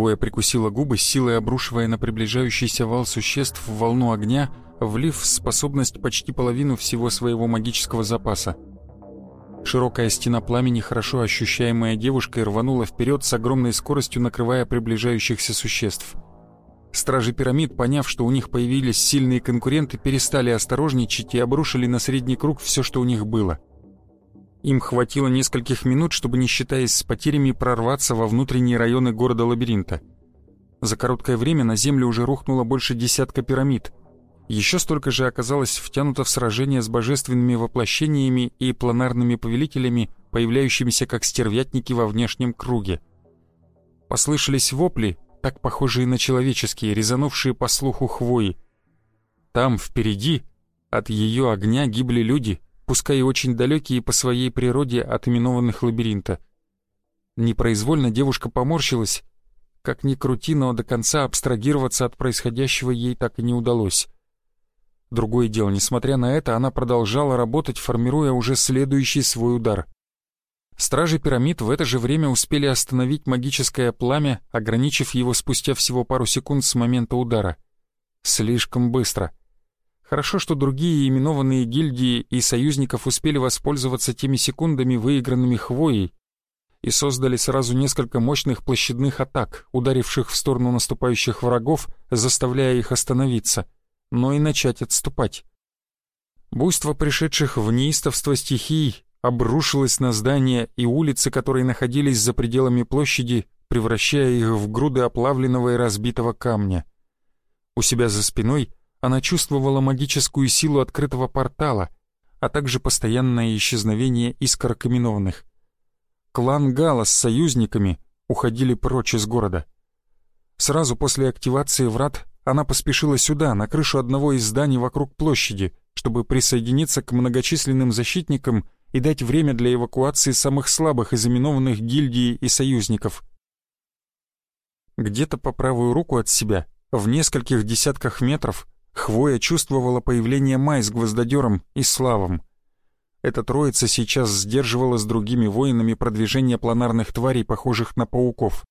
Хвоя прикусила губы, силой обрушивая на приближающийся вал существ волну огня, влив в способность почти половину всего своего магического запаса. Широкая стена пламени, хорошо ощущаемая девушкой, рванула вперед с огромной скоростью, накрывая приближающихся существ. Стражи пирамид, поняв, что у них появились сильные конкуренты, перестали осторожничать и обрушили на средний круг все, что у них было. Им хватило нескольких минут, чтобы, не считаясь с потерями, прорваться во внутренние районы города-лабиринта. За короткое время на землю уже рухнуло больше десятка пирамид, еще столько же оказалось втянуто в сражение с божественными воплощениями и планарными повелителями, появляющимися как стервятники во внешнем круге. Послышались вопли, так похожие на человеческие, резанувшие по слуху хвои. Там, впереди, от ее огня гибли люди, пускай и очень далекие по своей природе от именованных лабиринта. Непроизвольно девушка поморщилась. Как ни крути, но до конца абстрагироваться от происходящего ей так и не удалось. Другое дело, несмотря на это, она продолжала работать, формируя уже следующий свой удар. Стражи пирамид в это же время успели остановить магическое пламя, ограничив его спустя всего пару секунд с момента удара. Слишком быстро. Хорошо, что другие именованные гильдии и союзников успели воспользоваться теми секундами, выигранными хвоей, и создали сразу несколько мощных площадных атак, ударивших в сторону наступающих врагов, заставляя их остановиться — но и начать отступать. Буйство пришедших в неистовство стихий обрушилось на здания и улицы, которые находились за пределами площади, превращая их в груды оплавленного и разбитого камня. У себя за спиной она чувствовала магическую силу открытого портала, а также постоянное исчезновение искр каменованных. Клан Гала с союзниками уходили прочь из города. Сразу после активации врат она поспешила сюда, на крышу одного из зданий вокруг площади, чтобы присоединиться к многочисленным защитникам и дать время для эвакуации самых слабых из именованных гильдий и союзников. Где-то по правую руку от себя, в нескольких десятках метров, Хвоя чувствовала появление Май с гвоздодером и Славом. Эта троица сейчас сдерживала с другими воинами продвижение планарных тварей, похожих на пауков.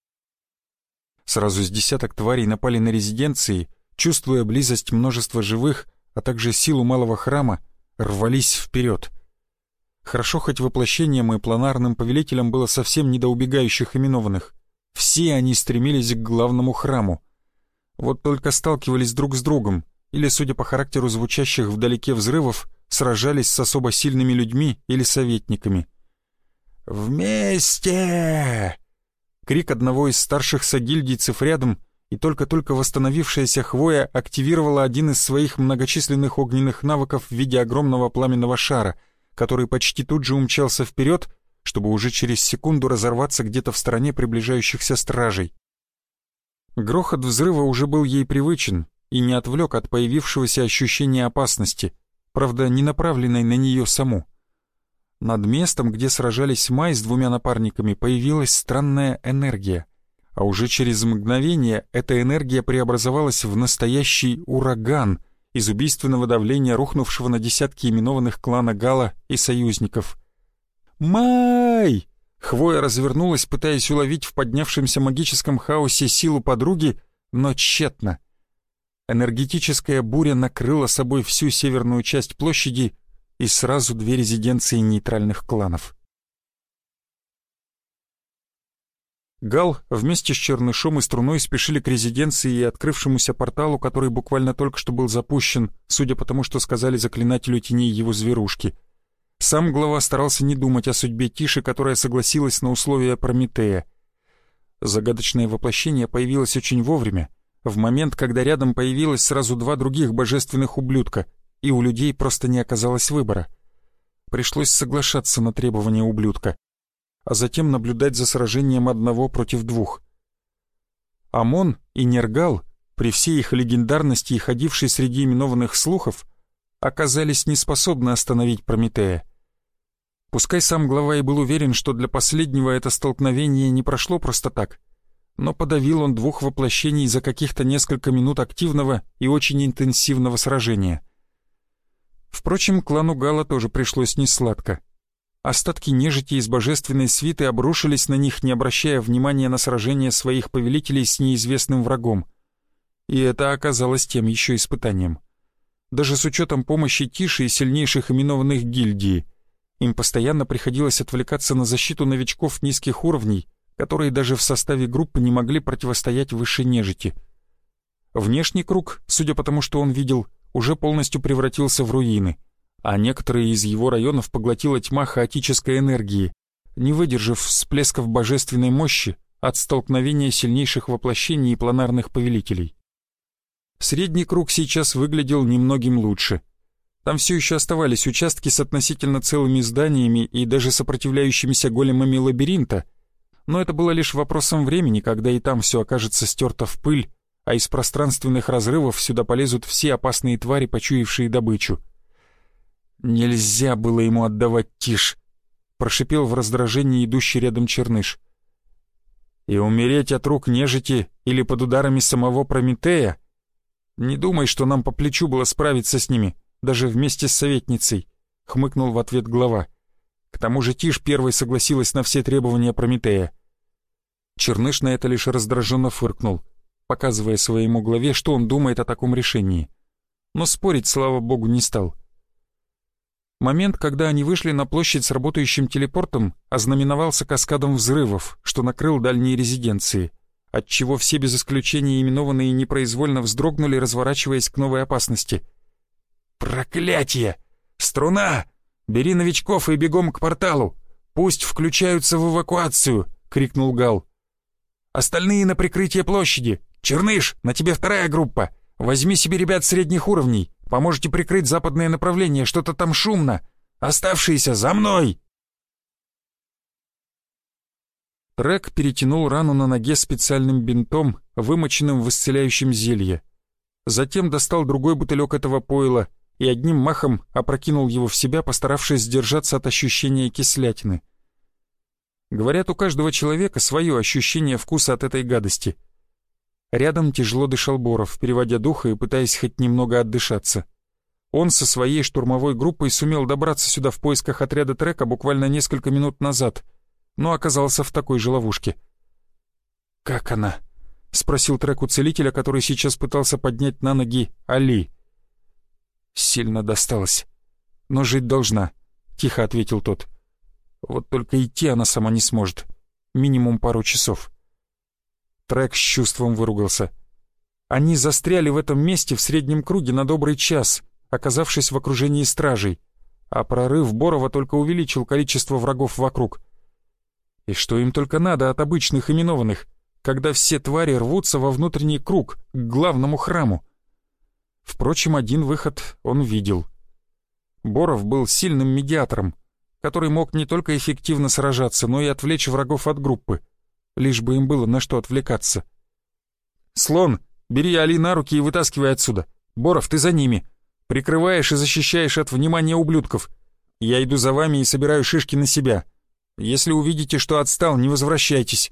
Сразу с десяток тварей напали на резиденции, чувствуя близость множества живых, а также силу малого храма, рвались вперед. Хорошо хоть воплощением и планарным повелителям было совсем не до убегающих именованных. Все они стремились к главному храму. Вот только сталкивались друг с другом, или, судя по характеру звучащих вдалеке взрывов, сражались с особо сильными людьми или советниками. «Вместе!» Крик одного из старших сагильдийцев рядом, и только-только восстановившаяся хвоя активировала один из своих многочисленных огненных навыков в виде огромного пламенного шара, который почти тут же умчался вперед, чтобы уже через секунду разорваться где-то в стороне приближающихся стражей. Грохот взрыва уже был ей привычен и не отвлек от появившегося ощущения опасности, правда, не направленной на нее саму. Над местом, где сражались Май с двумя напарниками, появилась странная энергия. А уже через мгновение эта энергия преобразовалась в настоящий ураган из убийственного давления рухнувшего на десятки именованных клана Гала и союзников. «Май!» Хвоя развернулась, пытаясь уловить в поднявшемся магическом хаосе силу подруги, но тщетно. Энергетическая буря накрыла собой всю северную часть площади и сразу две резиденции нейтральных кланов. Гал вместе с Чернышом и Струной спешили к резиденции и открывшемуся порталу, который буквально только что был запущен, судя по тому, что сказали заклинателю теней его зверушки. Сам глава старался не думать о судьбе Тиши, которая согласилась на условия Прометея. Загадочное воплощение появилось очень вовремя, в момент, когда рядом появилось сразу два других божественных ублюдка — и у людей просто не оказалось выбора. Пришлось соглашаться на требования ублюдка, а затем наблюдать за сражением одного против двух, Амон и Нергал, при всей их легендарности и ходившей среди именованных слухов, оказались неспособны остановить Прометея. Пускай сам глава и был уверен, что для последнего это столкновение не прошло просто так, но подавил он двух воплощений за каких-то несколько минут активного и очень интенсивного сражения. Впрочем, клану Гала тоже пришлось несладко. Остатки нежити из божественной свиты обрушились на них, не обращая внимания на сражение своих повелителей с неизвестным врагом. И это оказалось тем еще испытанием. Даже с учетом помощи Тиши и сильнейших именованных гильдии — им постоянно приходилось отвлекаться на защиту новичков низких уровней, которые даже в составе группы не могли противостоять высшей нежити. Внешний круг, судя по тому, что он видел, уже полностью превратился в руины, а некоторые из его районов поглотила тьма хаотической энергии, не выдержав всплесков божественной мощи от столкновения сильнейших воплощений и планарных повелителей. Средний круг сейчас выглядел немногим лучше — там все еще оставались участки с относительно целыми зданиями и даже сопротивляющимися големами лабиринта, но это было лишь вопросом времени, когда и там все окажется стерто в пыль, а из пространственных разрывов сюда полезут все опасные твари, почуявшие добычу. «Нельзя было ему отдавать тишь», — прошипел в раздражении идущий рядом черныш. «И умереть от рук нежити или под ударами самого Прометея? Не думай, что нам по плечу было справиться с ними даже вместе с советницей», — хмыкнул в ответ глава. К тому же Тиш первой согласилась на все требования Прометея. Черныш на это лишь раздраженно фыркнул, показывая своему главе, что он думает о таком решении. Но спорить, слава богу, не стал. Момент, когда они вышли на площадь с работающим телепортом, ознаменовался каскадом взрывов, что накрыл дальние резиденции, отчего все без исключения именованные непроизвольно вздрогнули, разворачиваясь к новой опасности — «Проклятие! Струна! Бери новичков и бегом к порталу! Пусть включаются в эвакуацию!» — крикнул Гал. «Остальные на прикрытие площади! Черныш, на тебе вторая группа! Возьми себе ребят средних уровней! Поможете прикрыть западное направление, что-то там шумно! Оставшиеся за мной!» Трек перетянул рану на ноге специальным бинтом, вымоченным в исцеляющем зелье. Затем достал другой бутылек этого пойла — и одним махом опрокинул его в себя, постаравшись сдержаться от ощущения кислятины. Говорят, у каждого человека свое ощущение вкуса от этой гадости. Рядом тяжело дышал Боров, переводя духа и пытаясь хоть немного отдышаться. Он со своей штурмовой группой сумел добраться сюда в поисках отряда трека буквально несколько минут назад, но оказался в такой же ловушке. «Как она?» — спросил трек у целителя, который сейчас пытался поднять на ноги Али. Сильно досталось. Но жить должна, тихо ответил тот. Вот только идти она сама не сможет. Минимум пару часов. Трек с чувством выругался. Они застряли в этом месте в среднем круге на добрый час, оказавшись в окружении стражей, а прорыв Борова только увеличил количество врагов вокруг. И что им только надо от обычных именованных, когда все твари рвутся во внутренний круг, к главному храму? Впрочем, один выход он видел. Боров был сильным медиатором, который мог не только эффективно сражаться, но и отвлечь врагов от группы, лишь бы им было на что отвлекаться. «Слон, бери Али на руки и вытаскивай отсюда. Боров, ты за ними. Прикрываешь и защищаешь от внимания ублюдков. Я иду за вами и собираю шишки на себя. Если увидите, что отстал, не возвращайтесь.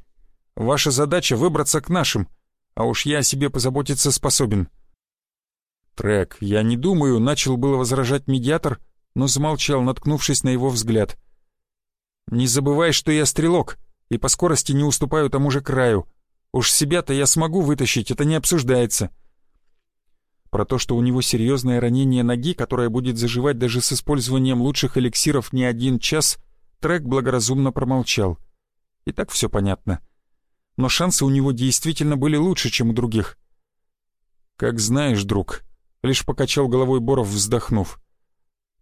Ваша задача — выбраться к нашим, а уж я о себе позаботиться способен». «Трек, я не думаю», — начал было возражать медиатор, но замолчал, наткнувшись на его взгляд. «Не забывай, что я стрелок, и по скорости не уступаю тому же краю. Уж себя-то я смогу вытащить, это не обсуждается». Про то, что у него серьезное ранение ноги, которое будет заживать даже с использованием лучших эликсиров не один час, Трек благоразумно промолчал. И так все понятно. Но шансы у него действительно были лучше, чем у других. «Как знаешь, друг», Лишь покачал головой Боров, вздохнув.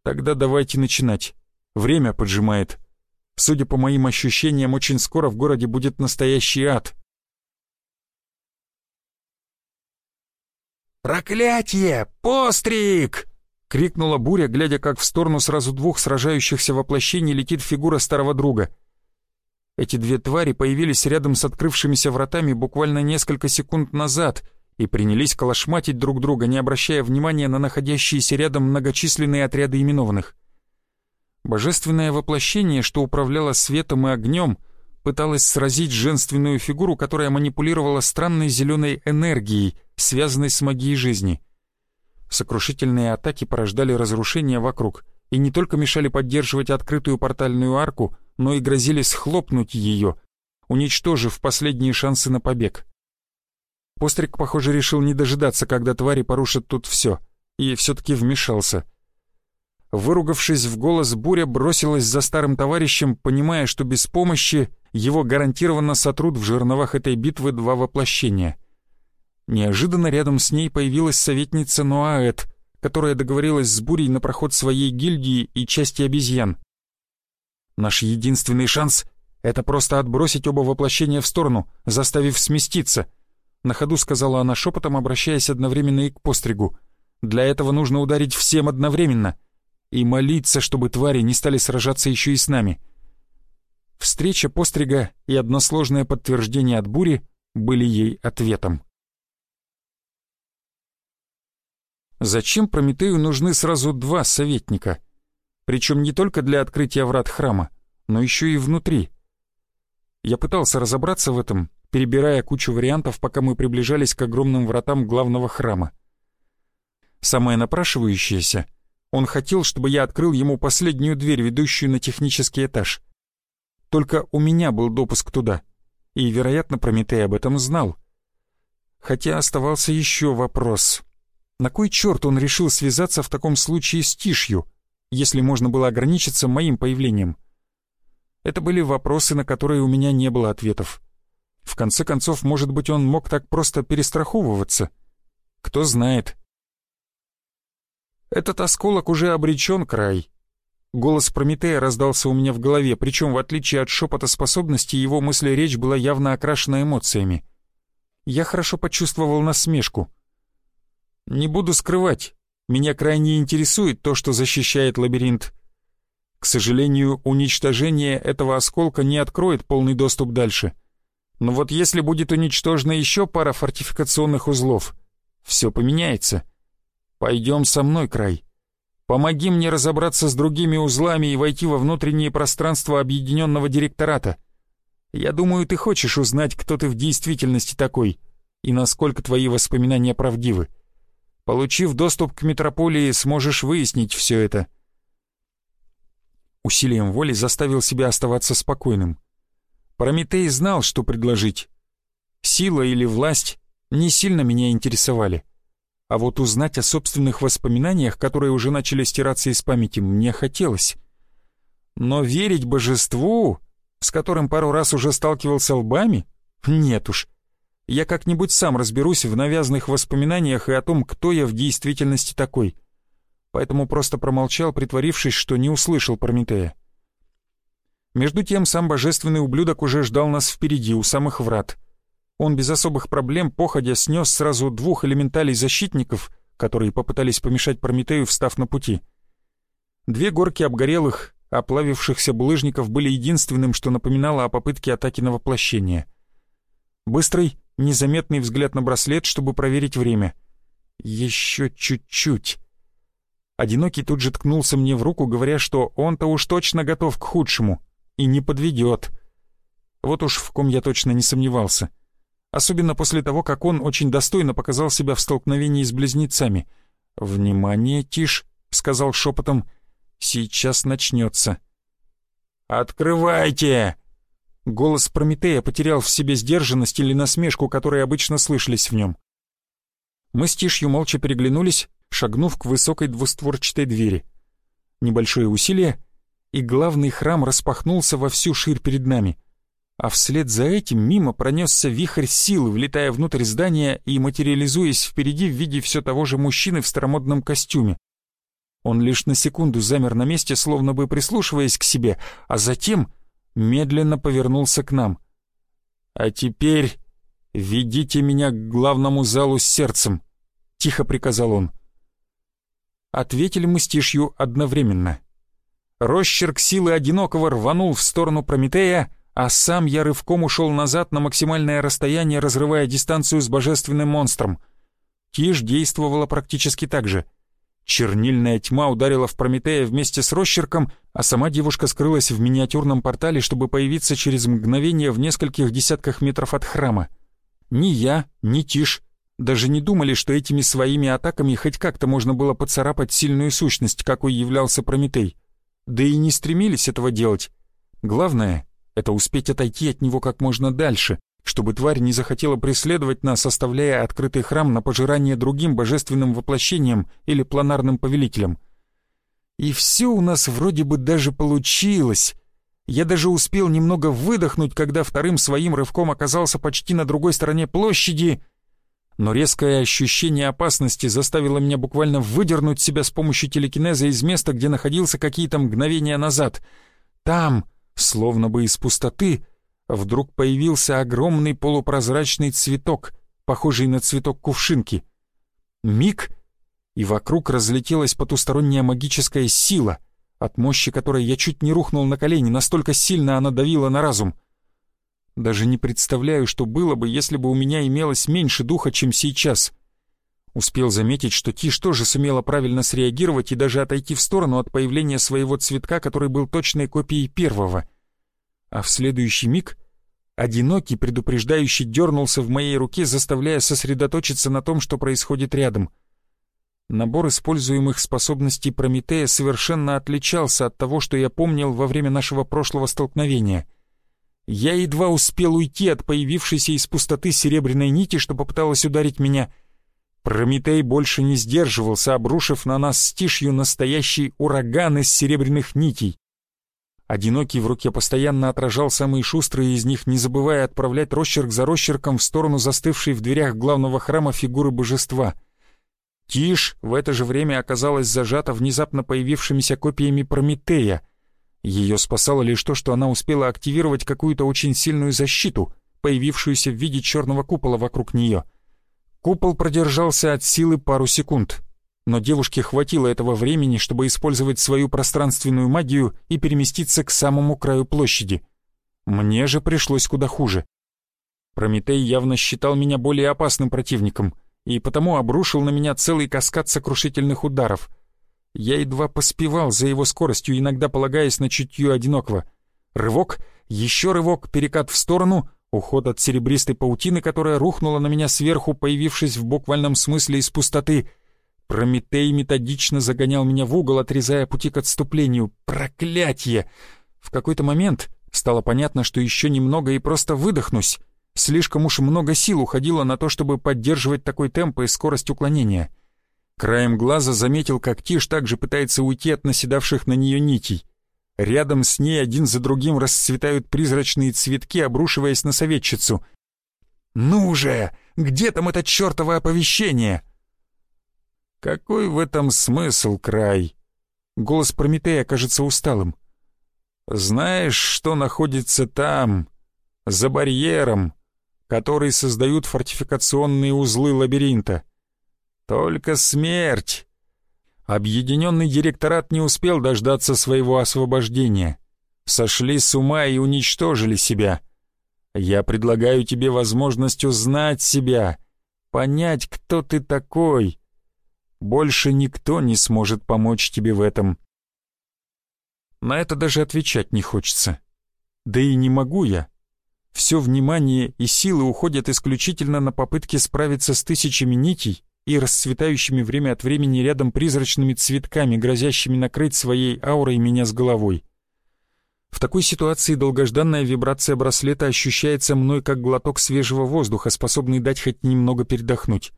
«Тогда давайте начинать. Время поджимает. Судя по моим ощущениям, очень скоро в городе будет настоящий ад». «Проклятие! Постриг!» — крикнула Буря, глядя, как в сторону сразу двух сражающихся воплощений летит фигура старого друга. Эти две твари появились рядом с открывшимися вратами буквально несколько секунд назад и принялись колошматить друг друга, не обращая внимания на находящиеся рядом многочисленные отряды именованных. Божественное воплощение, что управляло светом и огнем, пыталось сразить женственную фигуру, которая манипулировала странной зеленой энергией, связанной с магией жизни. Сокрушительные атаки порождали разрушения вокруг и не только мешали поддерживать открытую портальную арку, но и грозили схлопнуть ее, уничтожив последние шансы на побег. Постриг, похоже, решил не дожидаться, когда твари порушат тут все, и все-таки вмешался. Выругавшись в голос, Буря бросилась за старым товарищем, понимая, что без помощи его гарантированно сотрут в жерновах этой битвы два воплощения. Неожиданно рядом с ней появилась советница Ноаэт, которая договорилась с Бурей на проход своей гильдии и части обезьян. Наш единственный шанс — это просто отбросить оба воплощения в сторону, заставив сместиться. На ходу сказала она шепотом, обращаясь одновременно и к постригу. Для этого нужно ударить всем одновременно. И молиться, чтобы твари не стали сражаться еще и с нами. Встреча пострига и односложное подтверждение от бури были ей ответом. Зачем Прометею нужны сразу два советника? Причем не только для открытия врат храма, но еще и внутри. Я пытался разобраться в этом, перебирая кучу вариантов, пока мы приближались к огромным вратам главного храма. Самое напрашивающееся — он хотел, чтобы я открыл ему последнюю дверь, ведущую на технический этаж. Только у меня был допуск туда, и, вероятно, Прометей об этом знал. Хотя оставался еще вопрос. На кой черт он решил связаться в таком случае с Тишью? если можно было ограничиться моим появлением? Это были вопросы, на которые у меня не было ответов. В конце концов, может быть, он мог так просто перестраховываться? Кто знает. Этот осколок уже обречен край. Голос Прометея раздался у меня в голове, причем, в отличие от шепота способности, его мысли речь была явно окрашена эмоциями. Я хорошо почувствовал насмешку. Не буду скрывать, меня крайне интересует то, что защищает лабиринт. К сожалению, уничтожение этого осколка не откроет полный доступ дальше. Но вот если будет уничтожена еще пара фортификационных узлов, все поменяется. Пойдем со мной, край. Помоги мне разобраться с другими узлами и войти во внутреннее пространство объединенного директората. Я думаю, ты хочешь узнать, кто ты в действительности такой и насколько твои воспоминания правдивы. Получив доступ к метрополии, сможешь выяснить все это. Усилием воли заставил себя оставаться спокойным. Прометей знал, что предложить. Сила или власть не сильно меня интересовали. А вот узнать о собственных воспоминаниях, которые уже начали стираться из памяти, мне хотелось. Но верить божеству, с которым пару раз уже сталкивался лбами, нет уж. Я как-нибудь сам разберусь в навязанных воспоминаниях и о том, кто я в действительности такой. Поэтому просто промолчал, притворившись, что не услышал Прометея. Между тем сам божественный ублюдок уже ждал нас впереди, у самых врат. Он без особых проблем, походя, снес сразу двух элементалей-защитников, которые попытались помешать Прометею, встав на пути. Две горки обгорелых, оплавившихся булыжников были единственным, что напоминало о попытке атаки на воплощение. Быстрый, незаметный взгляд на браслет, чтобы проверить время. Еще чуть-чуть. Одинокий тут же ткнулся мне в руку, говоря, что он-то уж точно готов к худшему и не подведет. Вот уж в ком я точно не сомневался. Особенно после того, как он очень достойно показал себя в столкновении с близнецами. «Внимание, Тиш», — сказал шепотом, — «сейчас начнется». «Открывайте!» Голос Прометея потерял в себе сдержанность или насмешку, которые обычно слышались в нем. Мы с Тишью молча переглянулись, шагнув к высокой двустворчатой двери. Небольшое усилие, и главный храм распахнулся во всю ширь перед нами. А вслед за этим мимо пронесся вихрь силы, влетая внутрь здания и материализуясь впереди в виде все того же мужчины в старомодном костюме. Он лишь на секунду замер на месте, словно бы прислушиваясь к себе, а затем медленно повернулся к нам. «А теперь ведите меня к главному залу с сердцем», — тихо приказал он. Ответили мы с тишью одновременно. Росчерк силы одинокого рванул в сторону Прометея, а сам я рывком ушел назад на максимальное расстояние, разрывая дистанцию с божественным монстром. Тишь действовала практически так же. Чернильная тьма ударила в Прометея вместе с росчерком, а сама девушка скрылась в миниатюрном портале, чтобы появиться через мгновение в нескольких десятках метров от храма. Ни я, ни Тиш даже не думали, что этими своими атаками хоть как-то можно было поцарапать сильную сущность, какой являлся Прометей. Да и не стремились этого делать. Главное — это успеть отойти от него как можно дальше, чтобы тварь не захотела преследовать нас, оставляя открытый храм на пожирание другим божественным воплощением или планарным повелителем. И все у нас вроде бы даже получилось. Я даже успел немного выдохнуть, когда вторым своим рывком оказался почти на другой стороне площади, но резкое ощущение опасности заставило меня буквально выдернуть себя с помощью телекинеза из места, где находился какие-то мгновения назад. Там, словно бы из пустоты, вдруг появился огромный полупрозрачный цветок, похожий на цветок кувшинки. Миг, и вокруг разлетелась потусторонняя магическая сила, от мощи которой я чуть не рухнул на колени, настолько сильно она давила на разум. Даже не представляю, что было бы, если бы у меня имелось меньше духа, чем сейчас. Успел заметить, что Тиш тоже сумела правильно среагировать и даже отойти в сторону от появления своего цветка, который был точной копией первого — а в следующий миг одинокий предупреждающий дернулся в моей руке, заставляя сосредоточиться на том, что происходит рядом. Набор используемых способностей Прометея совершенно отличался от того, что я помнил во время нашего прошлого столкновения. Я едва успел уйти от появившейся из пустоты серебряной нити, что попыталась ударить меня. Прометей больше не сдерживался, обрушив на нас стишью настоящий ураган из серебряных нитей. Одинокий в руке постоянно отражал самые шустрые из них, не забывая отправлять росчерк за росчерком в сторону застывшей в дверях главного храма фигуры божества. Тиш в это же время оказалась зажата внезапно появившимися копиями Прометея. Ее спасало лишь то, что она успела активировать какую-то очень сильную защиту, появившуюся в виде черного купола вокруг нее. Купол продержался от силы пару секунд — но девушке хватило этого времени, чтобы использовать свою пространственную магию и переместиться к самому краю площади. Мне же пришлось куда хуже. Прометей явно считал меня более опасным противником и потому обрушил на меня целый каскад сокрушительных ударов. Я едва поспевал за его скоростью, иногда полагаясь на чутье одинокого. Рывок, еще рывок, перекат в сторону, уход от серебристой паутины, которая рухнула на меня сверху, появившись в буквальном смысле из пустоты — Прометей методично загонял меня в угол, отрезая пути к отступлению. Проклятье! В какой-то момент стало понятно, что еще немного и просто выдохнусь. Слишком уж много сил уходило на то, чтобы поддерживать такой темп и скорость уклонения. Краем глаза заметил, как Тиш также пытается уйти от наседавших на нее нитей. Рядом с ней один за другим расцветают призрачные цветки, обрушиваясь на советчицу. «Ну же! Где там это чертово оповещение?» Какой в этом смысл, край? Голос Прометея кажется усталым. Знаешь, что находится там, за барьером, который создают фортификационные узлы лабиринта? Только смерть. Объединенный директорат не успел дождаться своего освобождения. Сошли с ума и уничтожили себя. Я предлагаю тебе возможность узнать себя, понять, кто ты такой, больше никто не сможет помочь тебе в этом. На это даже отвечать не хочется. Да и не могу я. Все внимание и силы уходят исключительно на попытки справиться с тысячами нитей и расцветающими время от времени рядом призрачными цветками, грозящими накрыть своей аурой меня с головой. В такой ситуации долгожданная вибрация браслета ощущается мной как глоток свежего воздуха, способный дать хоть немного передохнуть.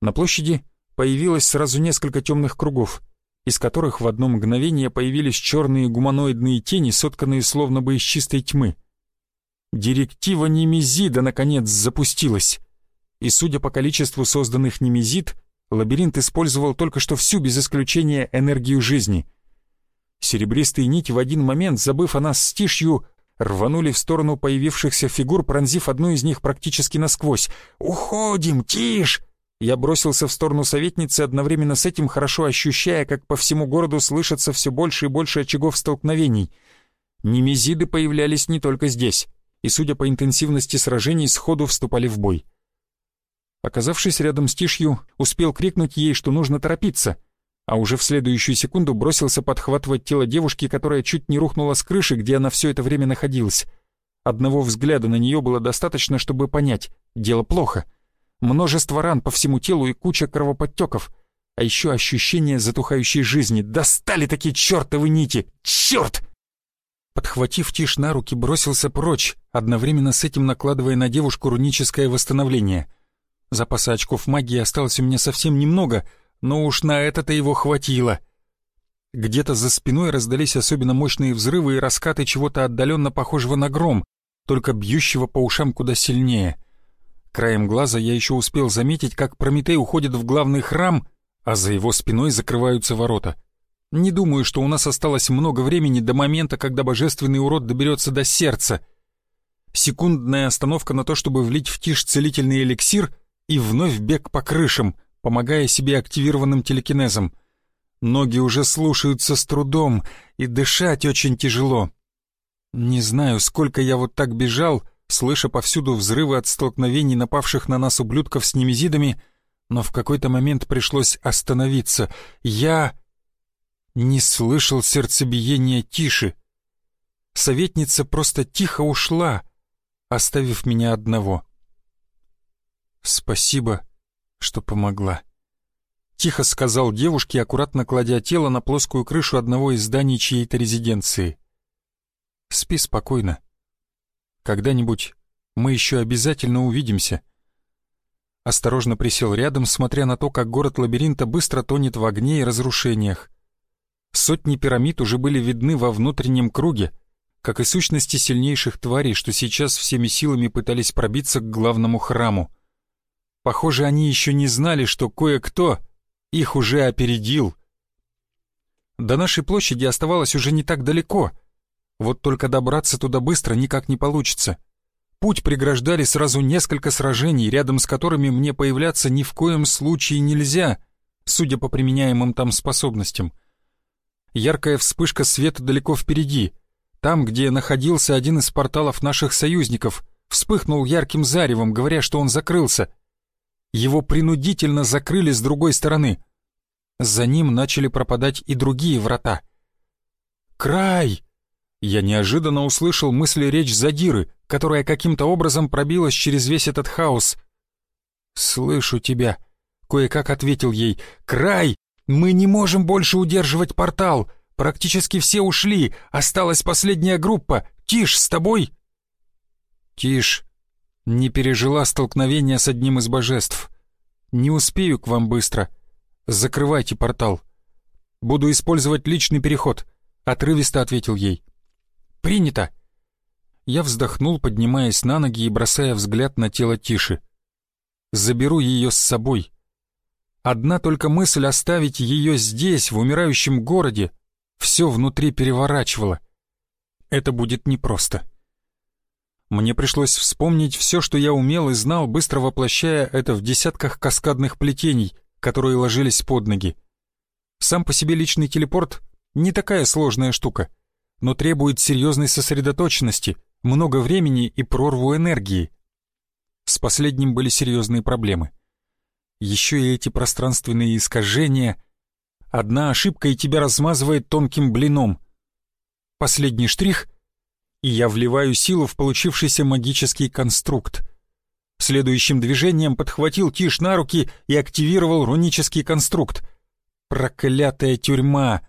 На площади появилось сразу несколько темных кругов, из которых в одно мгновение появились черные гуманоидные тени, сотканные словно бы из чистой тьмы. Директива Немезида наконец запустилась, и, судя по количеству созданных Немезид, лабиринт использовал только что всю, без исключения, энергию жизни. Серебристые нити в один момент, забыв о нас с тишью, рванули в сторону появившихся фигур, пронзив одну из них практически насквозь. «Уходим, тишь!» Я бросился в сторону советницы, одновременно с этим хорошо ощущая, как по всему городу слышатся все больше и больше очагов столкновений. Немезиды появлялись не только здесь, и, судя по интенсивности сражений, сходу вступали в бой. Оказавшись рядом с Тишью, успел крикнуть ей, что нужно торопиться, а уже в следующую секунду бросился подхватывать тело девушки, которая чуть не рухнула с крыши, где она все это время находилась. Одного взгляда на нее было достаточно, чтобы понять — дело плохо. Множество ран по всему телу и куча кровоподтеков. А еще ощущение затухающей жизни. Достали такие чертовы нити! Черт! Подхватив Тиш на руки, бросился прочь, одновременно с этим накладывая на девушку руническое восстановление. Запаса очков магии осталось у меня совсем немного, но уж на это-то его хватило. Где-то за спиной раздались особенно мощные взрывы и раскаты чего-то отдаленно похожего на гром, только бьющего по ушам куда сильнее. Краем глаза я еще успел заметить, как Прометей уходит в главный храм, а за его спиной закрываются ворота. Не думаю, что у нас осталось много времени до момента, когда божественный урод доберется до сердца. Секундная остановка на то, чтобы влить в тишь целительный эликсир и вновь бег по крышам, помогая себе активированным телекинезом. Ноги уже слушаются с трудом, и дышать очень тяжело. Не знаю, сколько я вот так бежал, слыша повсюду взрывы от столкновений напавших на нас ублюдков с немезидами, но в какой-то момент пришлось остановиться. Я не слышал сердцебиения тиши. Советница просто тихо ушла, оставив меня одного. «Спасибо, что помогла», — тихо сказал девушке, аккуратно кладя тело на плоскую крышу одного из зданий чьей-то резиденции. «Спи спокойно. Когда-нибудь мы еще обязательно увидимся». Осторожно присел рядом, смотря на то, как город лабиринта быстро тонет в огне и разрушениях. Сотни пирамид уже были видны во внутреннем круге, как и сущности сильнейших тварей, что сейчас всеми силами пытались пробиться к главному храму. Похоже, они еще не знали, что кое-кто их уже опередил. До нашей площади оставалось уже не так далеко. Вот только добраться туда быстро никак не получится. Путь преграждали сразу несколько сражений, рядом с которыми мне появляться ни в коем случае нельзя, судя по применяемым там способностям — Яркая вспышка света далеко впереди. Там, где находился один из порталов наших союзников, вспыхнул ярким заревом, говоря, что он закрылся. Его принудительно закрыли с другой стороны. За ним начали пропадать и другие врата. «Край!» Я неожиданно услышал мысли речь Задиры, которая каким-то образом пробилась через весь этот хаос. «Слышу тебя», — кое-как ответил ей. «Край! «Мы не можем больше удерживать портал. Практически все ушли. Осталась последняя группа. Тишь, с тобой?» «Тишь не пережила столкновения с одним из божеств. Не успею к вам быстро. Закрывайте портал. Буду использовать личный переход», — отрывисто ответил ей. «Принято!» Я вздохнул, поднимаясь на ноги и бросая взгляд на тело Тиши. «Заберу ее с собой». Одна только мысль оставить ее здесь, в умирающем городе, все внутри переворачивала. Это будет непросто. Мне пришлось вспомнить все, что я умел и знал, быстро воплощая это в десятках каскадных плетений, которые ложились под ноги. Сам по себе личный телепорт не такая сложная штука, но требует серьезной сосредоточенности, много времени и прорву энергии. С последним были серьезные проблемы — еще и эти пространственные искажения. Одна ошибка, и тебя размазывает тонким блином. Последний штрих, и я вливаю силу в получившийся магический конструкт. Следующим движением подхватил Тиш на руки и активировал рунический конструкт. «Проклятая тюрьма!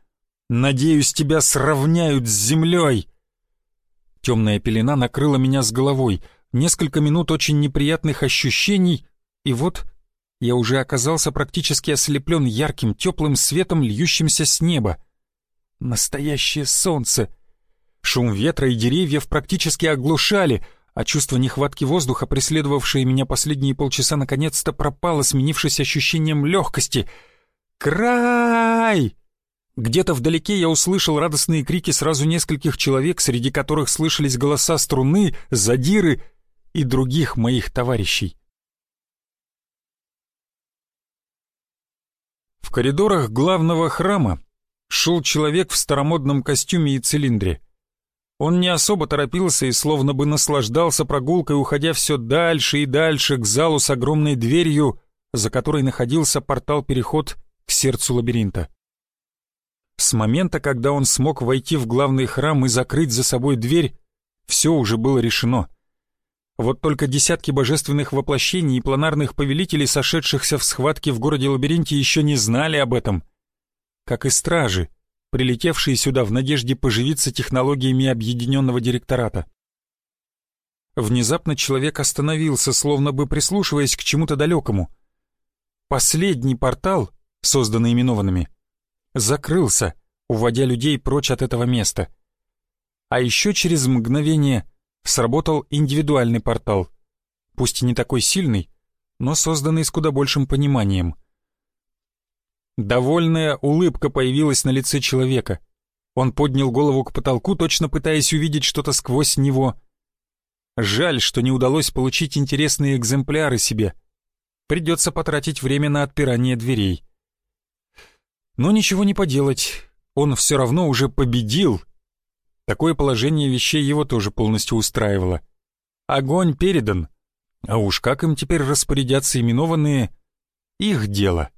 Надеюсь, тебя сравняют с землей!» Темная пелена накрыла меня с головой. Несколько минут очень неприятных ощущений, и вот я уже оказался практически ослеплен ярким теплым светом, льющимся с неба. Настоящее солнце! Шум ветра и деревьев практически оглушали, а чувство нехватки воздуха, преследовавшее меня последние полчаса, наконец-то пропало, сменившись ощущением легкости. «Край!» Где-то вдалеке я услышал радостные крики сразу нескольких человек, среди которых слышались голоса струны, задиры и других моих товарищей. В коридорах главного храма шел человек в старомодном костюме и цилиндре. Он не особо торопился и словно бы наслаждался прогулкой, уходя все дальше и дальше к залу с огромной дверью, за которой находился портал-переход к сердцу лабиринта. С момента, когда он смог войти в главный храм и закрыть за собой дверь, все уже было решено. Вот только десятки божественных воплощений и планарных повелителей, сошедшихся в схватке в городе-лабиринте, еще не знали об этом. Как и стражи, прилетевшие сюда в надежде поживиться технологиями объединенного директората. Внезапно человек остановился, словно бы прислушиваясь к чему-то далекому. Последний портал, созданный именованными, закрылся, уводя людей прочь от этого места. А еще через мгновение сработал индивидуальный портал, пусть и не такой сильный, но созданный с куда большим пониманием — Довольная улыбка появилась на лице человека. Он поднял голову к потолку, точно пытаясь увидеть что-то сквозь него. Жаль, что не удалось получить интересные экземпляры себе. Придется потратить время на отпирание дверей. Но ничего не поделать, он все равно уже победил. Такое положение вещей его тоже полностью устраивало. Огонь передан, а уж как им теперь распорядятся именованные — их дело.